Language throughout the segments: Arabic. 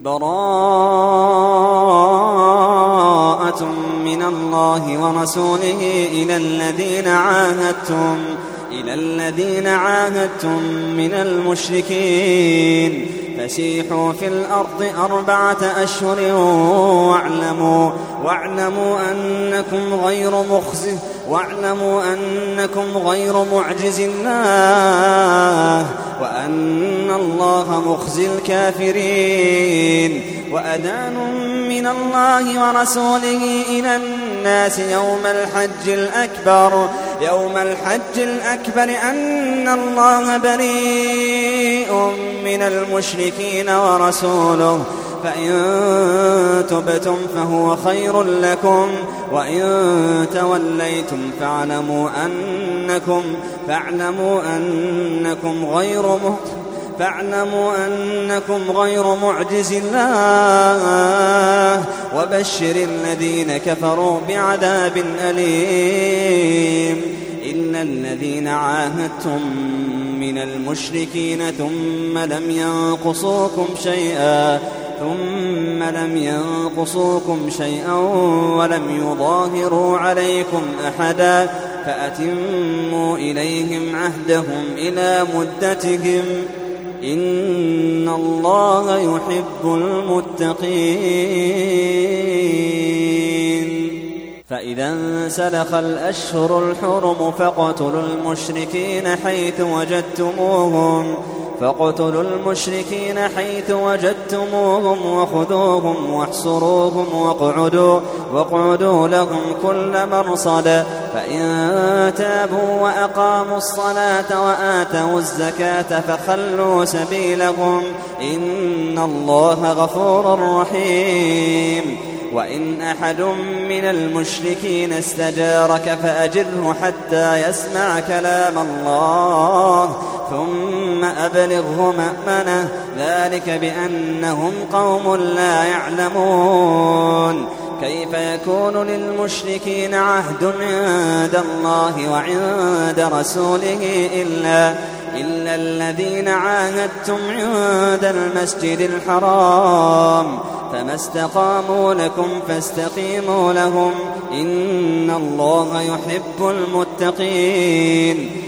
براءة من الله ورسوله إلى الذين عاهدتم إلى الذين عاهدتم من المشركين. فسيحوا في الأرض أربعة أشهر واعلموا واعلموا أنكم غير مخزي واعلموا أنكم غير معجز الله وأن الله مخزي الكافرين. وأذان من الله ورسوله إلى الناس يوم الحج الأكبر يوم الحج الأكبر أن الله بريء من المشركين ورسوله. فإن تبتم فهو خير لكم وإن توليتم فاعلموا أنكم فاعلموا أنكم غير مهتم فاعلموا أنكم غير معجز الله وبشر الذين كفروا بعذاب أليم. إلا الذين عاهدتم من المشركين ثم لم ينقصوكم شيئا ثم لم ينقصوكم شيئا ولم يظاهروا عليكم أحدا فأتموا إليهم عهدهم إلى مدتهم. إن الله يحب المتقين. فإذا انسلخ الأشهر الحرم فاقتلوا المشركين حيث وجدتموهم. فاقتلوا المشركين حيث وجدتموهم وخذوهم واحصروهم واقعدوا واقعدوا لهم كل مرصد. فإن تابوا وأقاموا الصلاة وآتوا الزكاة فخلوا سبيلهم. إن الله غفور رحيم. وإن أحد من المشركين استجارك فأجره حتى يسمع كلام الله. ثم أبلغه مأمنه. ذلك بأنهم قوم لا يعلمون. كيف يكون للمشركين عهد عند الله وعند رسوله إلا إلا الذين عاهدتم عند المسجد الحرام؟ فما استقاموا لكم فاستقيموا لهم. إن الله يحب المتقين.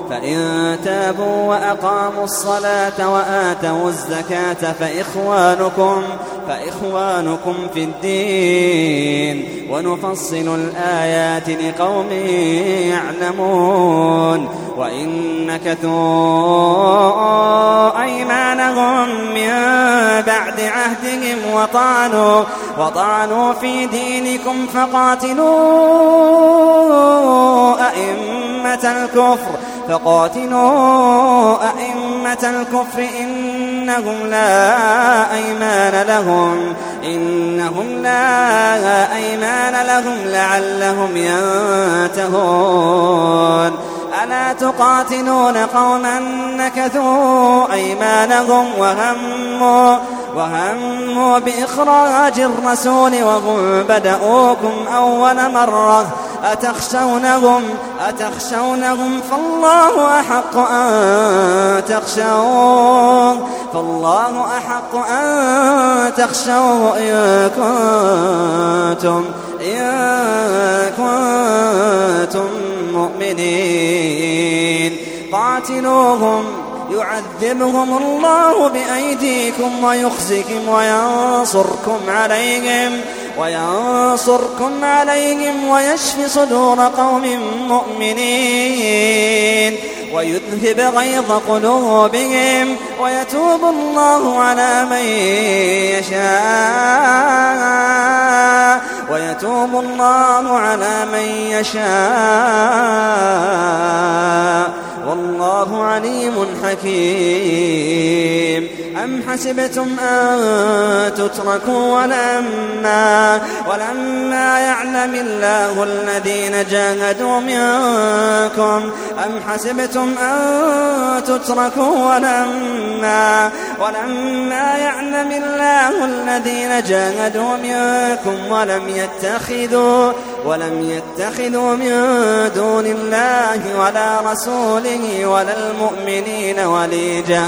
فإن تابوا وأقاموا الصلاة وآتوا الزكاة فإخوانكم فإخوانكم في الدين ونفصل الآيات لقوم يعلمون وإن نكثوا أيمانهم من بعد عهدهم وطعنوا وطعنوا في دينكم فقاتلوا أئمة الكفر فقاتلوا أئمة الكفر إنهم لا أيمان لهم. إنهم لا أيمان لهم لعلهم ينتهون. ألا تقاتلون قوما نكثوا أيمانهم وهموا وهموا بإخراج الرسول وهم بدأوكم أول مرة أتخشونهم أتخشونهم فالله أحق أن تخشوه فالله أحق أن تخشوه إن كنتم إن كنتم مؤمنين قاتلوهم يعذبهم الله بأيديكم ويخزكم وينصركم عليهم وينصركم عليهم ويشف صدور قوم مؤمنين ويذهب غيظ قلوبهم ويتوب الله على من يشاء ويتوب الله على من يشاء عليم حكيم. أم حسبتم أن تتركوا ولما ولما يعلم الله الذين جاهدوا منكم أم حسبتم أن تتركوا ولما ولما يعلم الله الذين جاهدوا منكم ولم يتخذوا ولم يتخذوا من دون الله ولا رسوله ولا المؤمنين وليجه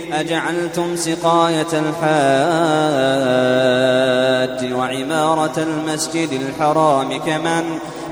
أجعلتم سقاية الحاج وعمارة المسجد الحرام كمن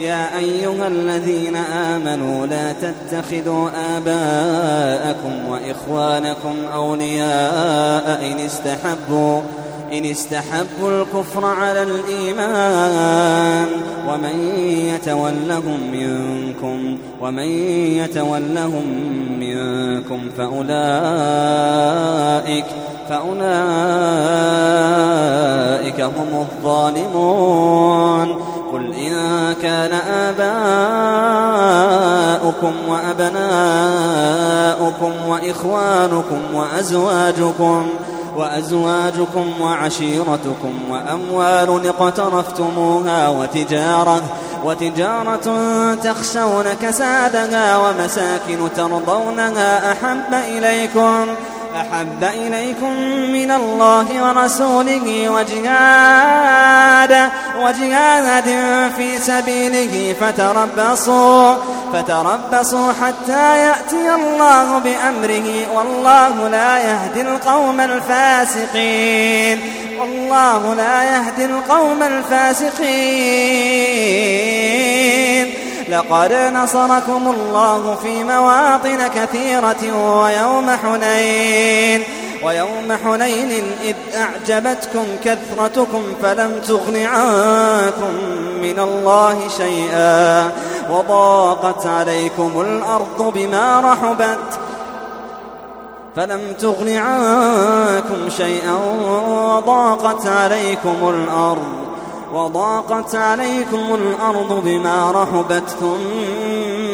يا أيها الذين آمنوا لا تتخذوا آباءكم وإخوانكم أولياء إن استحبوا إن استحبوا الكفر على الإيمان. ومن يتولهم منكم ومن يتولهم منكم فأولئك فأولئك هم الظالمون. قل إن كان آباؤكم وأبناؤكم وإخوانكم وأزواجكم وأزواجكم وعشيرتكم وأموال اقترفتموها وتجارة وتجارة تخشون كسادها ومساكن ترضونها أحب إليكم أحب إليكم من الله ورسوله وجهاد وجهاد في سبيله فتربصوا فتربصوا حتى يأتي الله بأمره والله لا يهدي القوم الفاسقين والله لا يهدي القوم الفاسقين. لقد نصركم الله في مواطن كثيرة ويوم حنين ويوم حنين إذ أعجبتكم كثرتكم فلم تغن عنكم من الله شيئا وضاقت عليكم الأرض بما رحبت فلم تغن عنكم شيئا وضاقت عليكم الأرض وضاقت عليكم الأرض بما رحبت ثم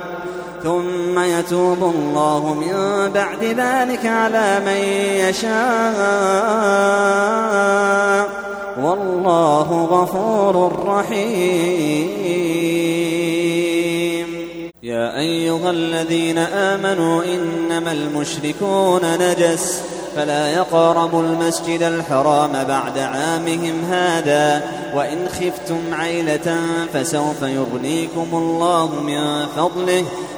ثم يتوب الله من بعد ذلك على من يشاء. والله غفور رحيم. يا أيها الذين آمنوا إنما المشركون نجس فلا يقربوا المسجد الحرام بعد عامهم هذا. وإن خفتم عيلة فسوف يغنيكم الله من فضله.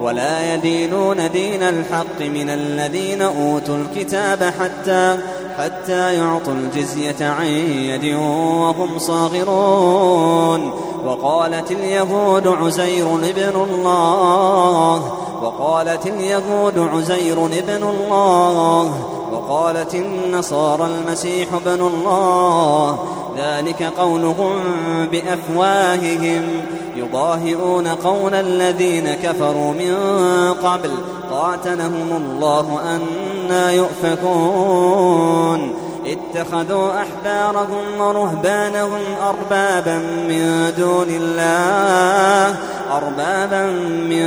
ولا يدينون دين الحق من الذين أوتوا الكتاب حتى حتى يعطوا الجزية عن يد وهم صاغرون. وقالت اليهود عزير ابن الله وقالت اليهود عزير ابن الله وقالت النصارى المسيح ابن الله. ذلك قولهم بأفواههم. يضاهئون قول الذين كفروا من قبل. قاتلهم الله أنا يؤفكون. اتخذوا أحبارهم ورهبانهم أربابا من دون الله. أربابا من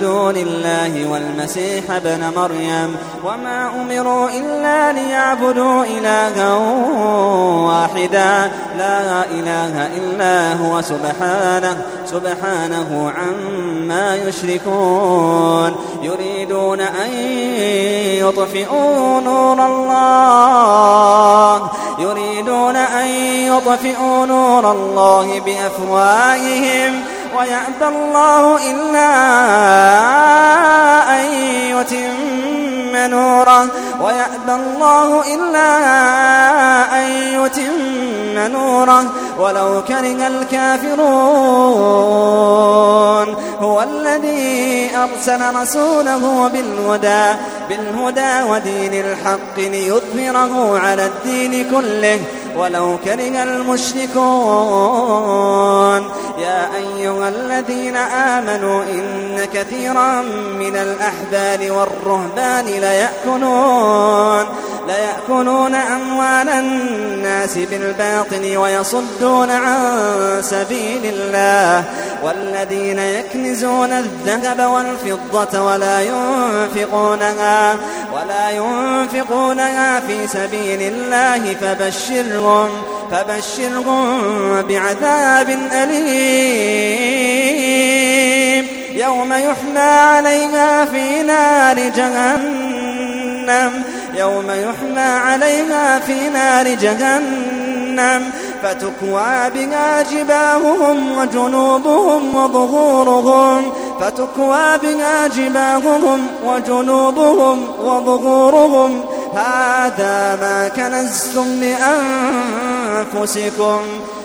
دون الله والمسيح ابن مريم وما أمروا إلا ليعبدوا إلها واحدا. لا إله إلا هو سبحانه سبحانه عما يشركون. يريدون أن يطفئوا نور الله. يريدون أن يطفئوا نور الله بأفواههم. ويأبى الله إلا أن يتم نوره ويأبى الله إلا أن يتم نوره ولو كره الكافرون. هو الذي أرسل رسوله بالهدى بالهدى ودين الحق ليظهره على الدين كله. ولو كره المشركون. يا أيها الذين آمنوا إن كثيرا من الأحبار والرهبان ليأكلون ليأكلون أموال الناس بالباطل ويصدون عن سبيل الله. والذين يكنزون الذهب والفضة ولا ينفقونها ولا ينفقونها في سبيل الله فبشرهم فبشرهم بعذاب أليم. يوم يحمى عليها في نار جهنم. يوم يحمى عليها في نار جهنم. فتكوى بها جباههم وجنوبهم وظهورهم. فتكوى بها جباههم وجنوبهم وظهورهم. هذا ما كنزتم لأنفسكم.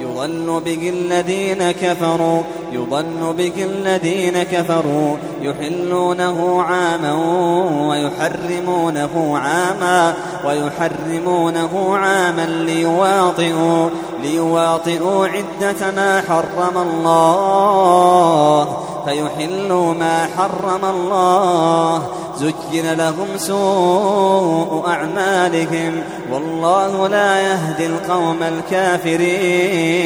يضل به الذين كفروا يضل به الذين كفروا يحلونه عاما ويحرمونه عاما ويحرمونه عاما ليواطئوا ليواطئوا عدة ما حرم الله فيحلوا ما حرم الله. زجن لهم سوء أعمالهم والله لا يهدي القوم الكافرين.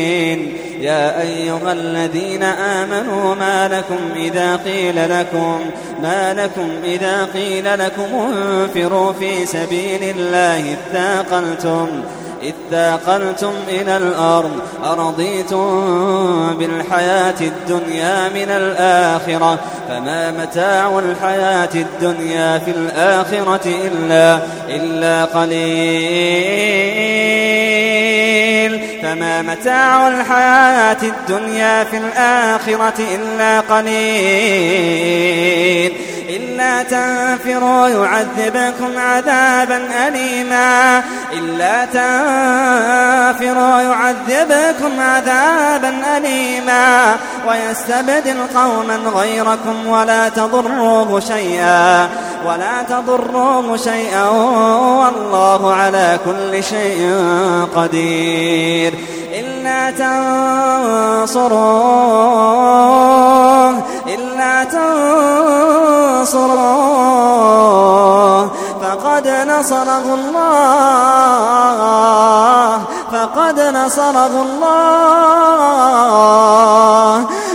يا أيها الذين آمنوا ما لكم إذا قيل لكم ما لكم إذا قيل لكم انفروا في سبيل الله اثاقلتم إذ ثاقلتم إلى الأرض أرضيتم بالحياة الدنيا من الآخرة فما متاع الحياة الدنيا في الآخرة إلا, إلا قليل. فما متاع الحياة الدنيا في الآخرة إلا قليل. إلا تنفروا يعذبكم عذابا أليما إلا تنفروا يعذبكم عذابا أليما ويستبدل قوما غيركم ولا تضروه شيئا ولا تضروه شيئا والله على كل شيء قدير إلا تنصروه إلا تنصروه فقد نصره الله فقد نصره الله.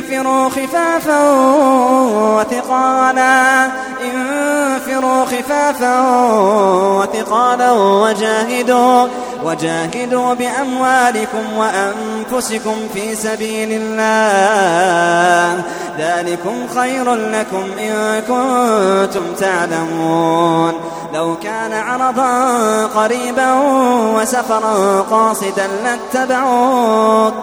انفروا خفافا وثقالا. انفروا خفافا وثقالا وجاهدوا وجاهدوا بأموالكم وأنفسكم في سبيل الله. ذلكم خير لكم إن كنتم تعلمون. لو كان عرضا قريبا وسفرا قاصدا لاتبعوك.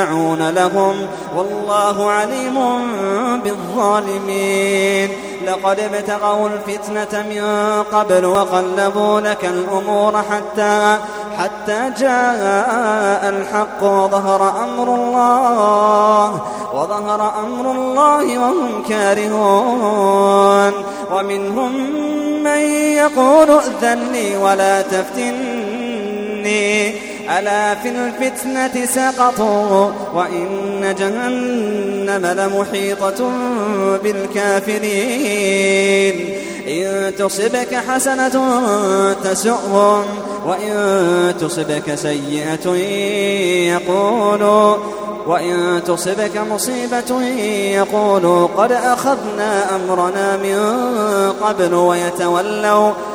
لهم والله عليم بالظالمين. لقد ابتغوا الفتنة من قبل وقلبوا لك الأمور حتى حتى جاء الحق وظهر أمر الله وظهر أمر الله وهم كارهون. ومنهم من يقول ائذن لي ولا تفتني. ألا في الفتنة سقطوا وإن جهنم لمحيطة بالكافرين. إن تصبك حسنة تسؤهم وإن تصبك سيئة يقولوا وإن تصبك مصيبة يقولوا قد أخذنا أمرنا من قبل ويتولوا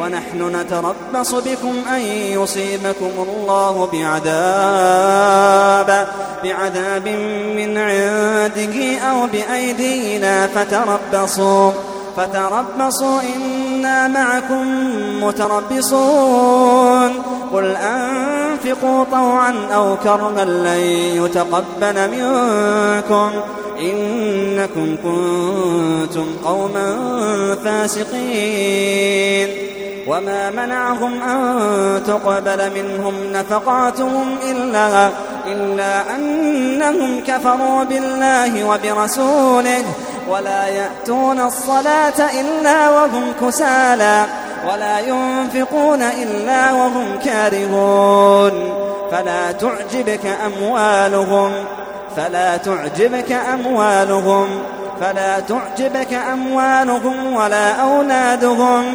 ونحن نتربص بكم أن يصيبكم الله بعذاب بعذاب من عنده أو بأيدينا فتربصوا فتربصوا إنا معكم متربصون. قل أنفقوا طوعا أو كرها لن يتقبل منكم. إنكم كنتم قوما فاسقين. وما منعهم أن تقبل منهم نفقاتهم إلا, إلا أنهم كفروا بالله وبرسوله ولا يأتون الصلاة إلا وهم كسالى ولا ينفقون إلا وهم كارهون فلا تعجبك أموالهم فلا تعجبك أموالهم فلا تعجبك أموالهم ولا أولادهم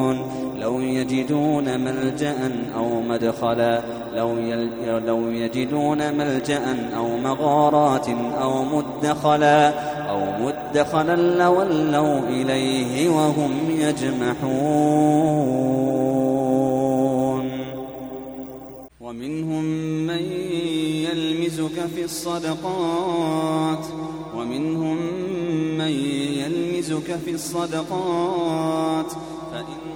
يجدون ملجأ أو مدخلا لو, لو يجدون ملجأ أو مغارات أو مدخلا أو مدخلا لولوا إليه وهم يجمحون. ومنهم من يلمزك في الصدقات ومنهم من يلمزك في الصدقات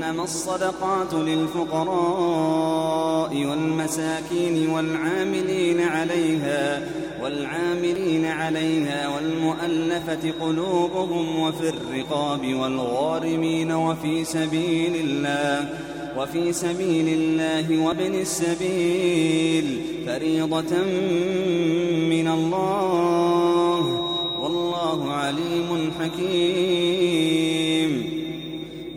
إنما الصدقات للفقراء والمساكين والعاملين عليها والعاملين عليها والمؤلفة قلوبهم وفي الرقاب والغارمين وفي سبيل الله وفي سبيل الله وابن السبيل. فريضة من الله والله عليم حكيم.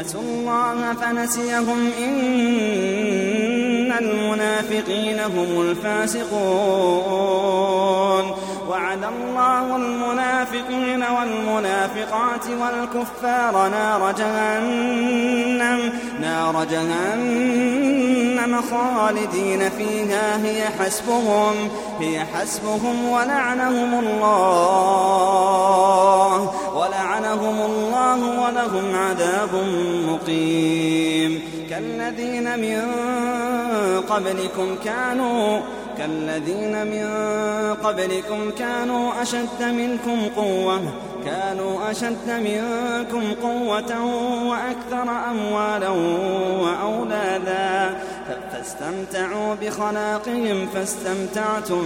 نسوا الله فنسيهم. إن المنافقين هم الفاسقون. وعد الله المنافقين والمنافقات والكفار نار جهنم نار جهنم خالدين فيها هي حسبهم هي حسبهم ولعنهم الله ولعنهم الله ولهم عذاب مقيم. كالذين من قبلكم كانوا كالذين من قبلكم كانوا أشد منكم قوة كانوا أشد منكم قوة وأكثر أموالا وأولادا. فاستمتعوا بخلاقهم فاستمتعتم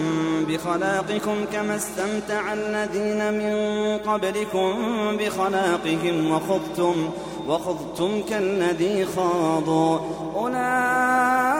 بخلاقكم كما استمتع الذين من قبلكم بخلاقهم وخضتم وخضتم كالذي خاضوا. أولئك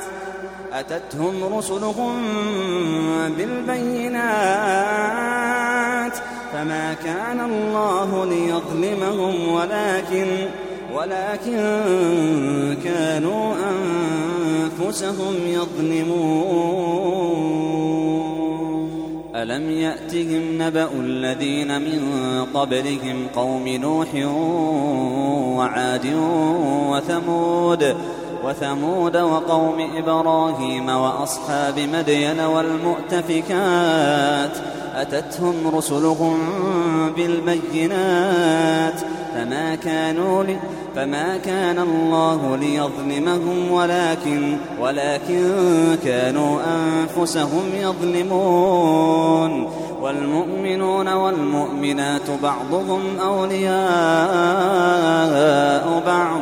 أتتهم رسلهم بالبينات فما كان الله ليظلمهم ولكن ولكن كانوا أنفسهم يظلمون. ألم يأتهم نبأ الذين من قبلهم قوم نوح وعاد وثمود وثمود وقوم إبراهيم وأصحاب مدين والمؤتفكات أتتهم رسلهم بالبينات فما كانوا لي فما كان الله ليظلمهم ولكن ولكن كانوا أنفسهم يظلمون والمؤمنون والمؤمنات بعضهم أولياء بعض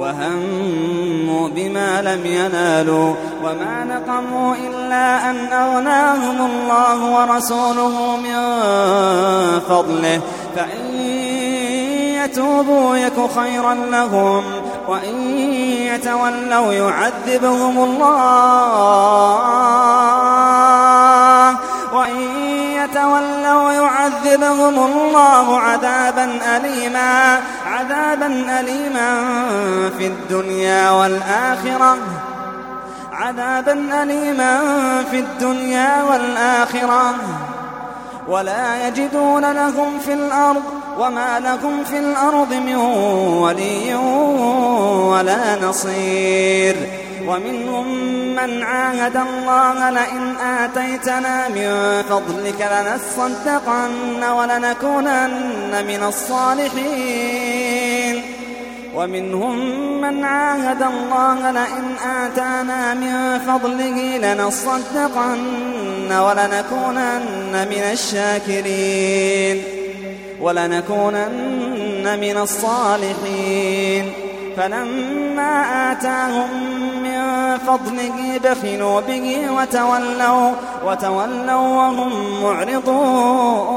وهموا بما لم ينالوا وما نقموا إلا أن أغناهم الله ورسوله من فضله. فإن يتوبوا يك خيرا لهم وإن يتولوا يعذبهم الله وإن يتولوا يعذبهم الله عذابا أليما عذابا أليما في الدنيا والآخرة. عذابا أليما في الدنيا والآخرة. ولا يجدون لهم في الأرض وما لكم في الأرض من ولي ولا نصير. ومنهم من عاهد الله لئن آتيتنا من فضلك لنصدقن ولنكونن من الصالحين. ومنهم من عاهد الله لئن آتانا من فضله لنصدقن ولنكونن من الشاكرين. ولنكونن من الصالحين. فلما آتاهم من فضله بخلوا به وتولوا وتولوا وهم معرضون.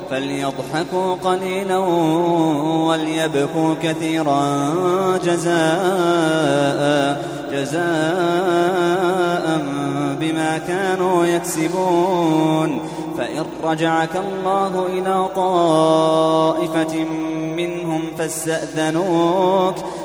فليضحكوا قليلا وليبكوا كثيرا. جزاء جزاء بما كانوا يكسبون. فإن رجعك الله إلى طائفة منهم فاستأذنوك.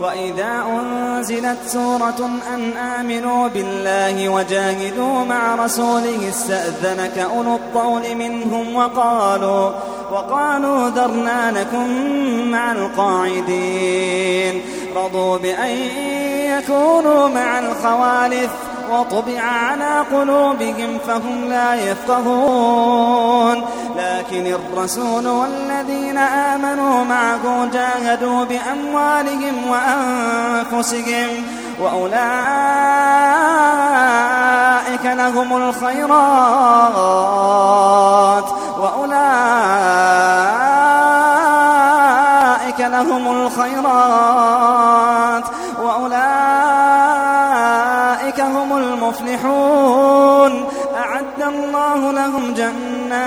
وإذا أنزلت سورة أن آمنوا بالله وجاهدوا مع رسوله استأذنك أولو الطول منهم وقالوا وقالوا ذرنا لكم مع القاعدين. رضوا بأن يكونوا مع الخوالف. وطبع على قلوبهم فهم لا يفقهون. لكن الرسول والذين آمنوا معه جاهدوا بأموالهم وأنفسهم وأولئك لهم الخيرات وأولئك لهم الخيرات.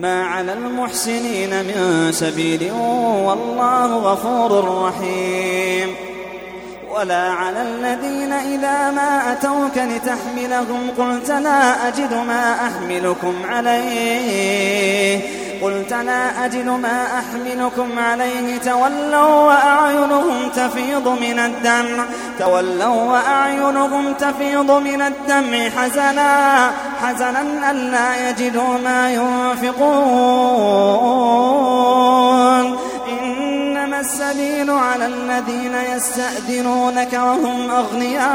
ما على المحسنين من سبيل والله غفور رحيم. ولا على الذين إذا ما أتوك لتحملهم قلت لا أجد ما أحملكم عليه. قلت لا أجد ما أحملكم عليه. تولوا وأعينهم تفيض من الدمع. تولوا وأعينهم تفيض من الدمع. حزنا حزنا ألا يجدوا ما ينفقون. الذين يستأذنونك وهم أغنياء.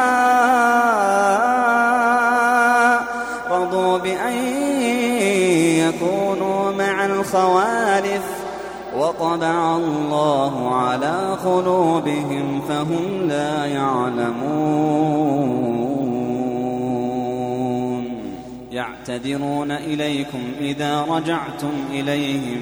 رضوا بأن يكونوا مع الخوالف. وطبع الله على قلوبهم فهم لا يعلمون. يعتذرون إليكم إذا رجعتم إليهم.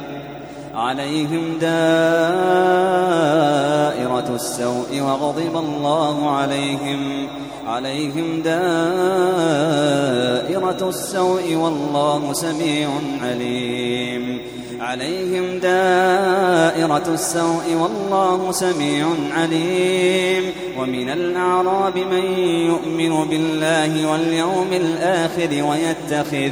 عليهم دائرة السوء وغضب الله عليهم. عليهم دائرة السوء والله سميع عليم. عليهم دائرة السوء والله سميع عليم. ومن الأعراب من يؤمن بالله واليوم الآخر ويتخذ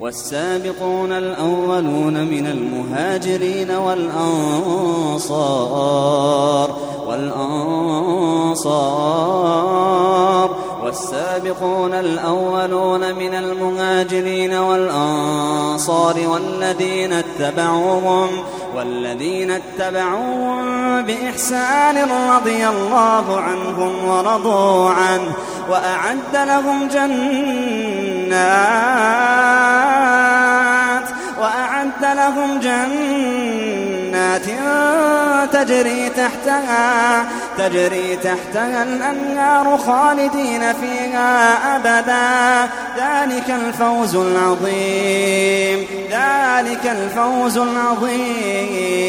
والسابقون الأولون من المهاجرين والأنصار والأنصار والسابقون الأولون من المهاجرين والأنصار والذين اتبعوهم والذين اتبعوهم بإحسان رضي الله عنهم ورضوا عنه وأعد لهم جنات وأعد لهم جنات تجري تحتها تجري تحتها الأنهار خالدين فيها أبدا. ذلك الفوز العظيم ذلك الفوز العظيم.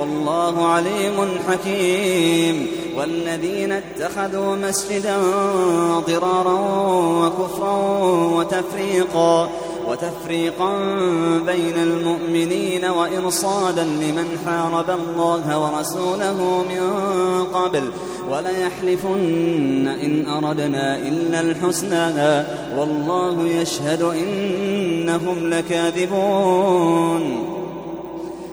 والله عليم حكيم والذين اتخذوا مسجدا ضرارا وكفرا وتفريقا وتفريقا بين المؤمنين وإرصادا لمن حارب الله ورسوله من قبل وليحلفن إن أردنا إلا الحسنى والله يشهد إنهم لكاذبون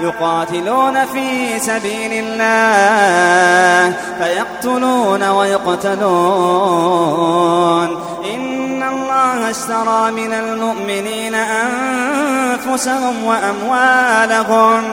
يقاتلون في سبيل الله فيقتلون ويقتلون. إن الله اشترى من المؤمنين أنفسهم وأموالهم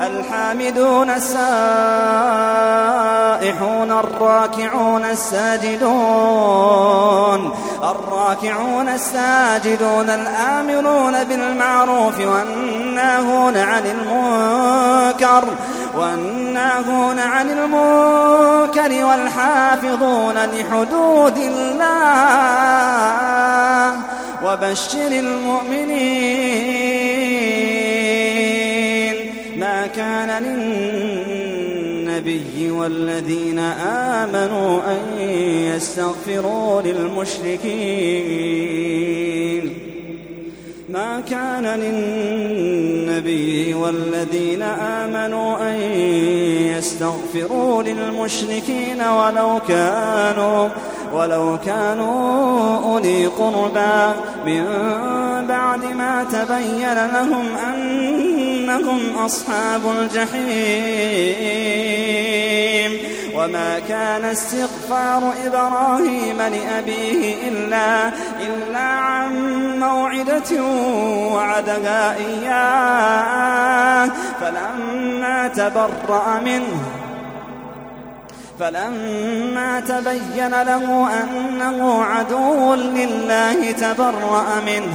الحامدون السائحون الراكعون الساجدون الراكعون الساجدون الآمرون بالمعروف والناهون عن المنكر والناهون عن المنكر والحافظون لحدود الله وبشر المؤمنين. ما كان للنبي والذين آمنوا أن يستغفروا للمشركين. ما كان للنبي والذين آمنوا أن يستغفروا للمشركين ولو كانوا ولو كانوا أولي قربى. من بعد ما تبين لهم أنهم أصحاب الجحيم. وما كان استغفار إبراهيم لأبيه إلا, إلا عن موعدة وعدها إياه. فلما تبرأ منه فلما تبين له أنه عدو لله تبرأ منه.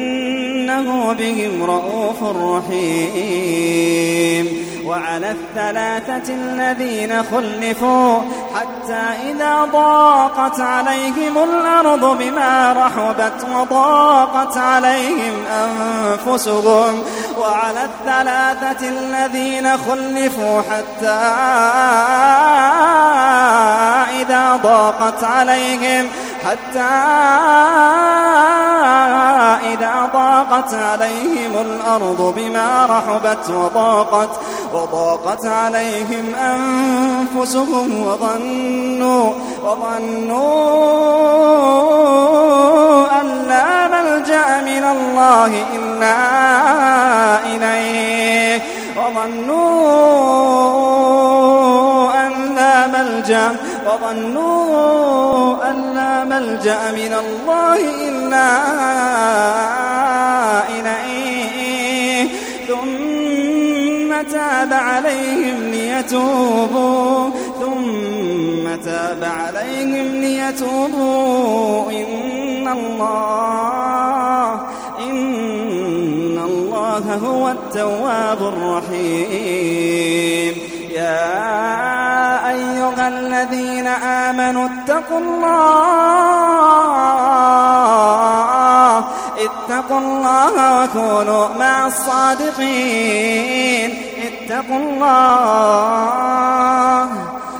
إنه بهم رؤوف رحيم. وعلى الثلاثة الذين خلفوا حتى إذا ضاقت عليهم الأرض بما رحبت وضاقت عليهم أنفسهم. وعلى الثلاثة الذين خلفوا حتى إذا ضاقت عليهم حتى إذا ضاقت عليهم الأرض بما رحبت وضاقت وضاقت عليهم أنفسهم وظنوا وظنوا أن لا ملجأ من الله إلا إليه. وظنوا أن لا ملجأ وظنوا أن لا ملجأ من الله إلا إليه. ثم تاب عليهم ليتوبوا. ثم تاب عليهم ليتوبوا. إن الله إن الله هو التواب الرحيم. يا أيها الذين آمنوا اتقوا الله اتقوا الله وكونوا مع الصادقين. اتقوا الله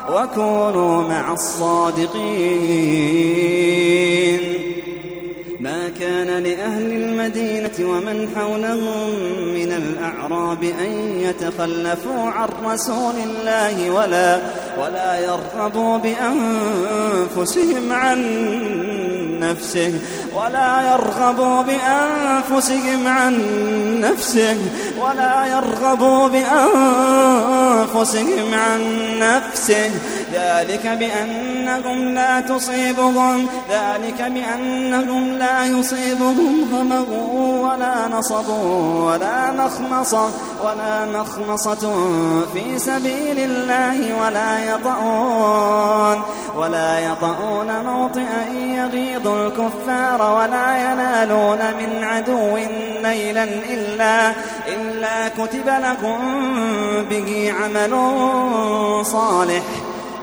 وكونوا مع الصادقين. لأهل المدينة ومن حولهم من الأعراب أن يتخلفوا عن رسول الله ولا ولا يرغبوا بأنفسهم عن نفسه ولا يرغبوا بأنفسهم عن نفسه ولا يرغبوا بأنفسهم عن نفسه. ذلك بأنهم لا تصيبهم ذلك بأنهم لا يصيبهم غمغ ولا نصب ولا مخمصة ولا مخمصة في سبيل الله ولا يطؤون ولا يطؤون موطئا يغيظ الكفار ولا ينالون من عدو نيلا إلا, إلا كتب لكم به عمل صالح.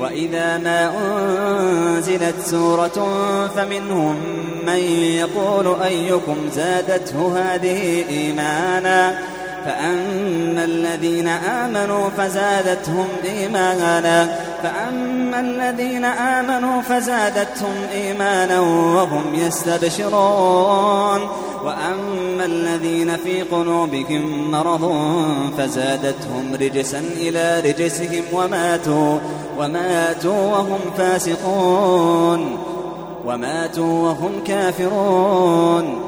وإذا ما أنزلت سورة فمنهم من يقول أيكم زادته هذه إيمانا فأما الذين آمنوا فزادتهم إيمانا. فأما الذين آمنوا فزادتهم إيمانا وهم يستبشرون. وأما الذين في قلوبهم مرض فزادتهم رجسا إلى رجسهم وماتوا. وماتوا وهم فاسقون. وماتوا وهم كافرون.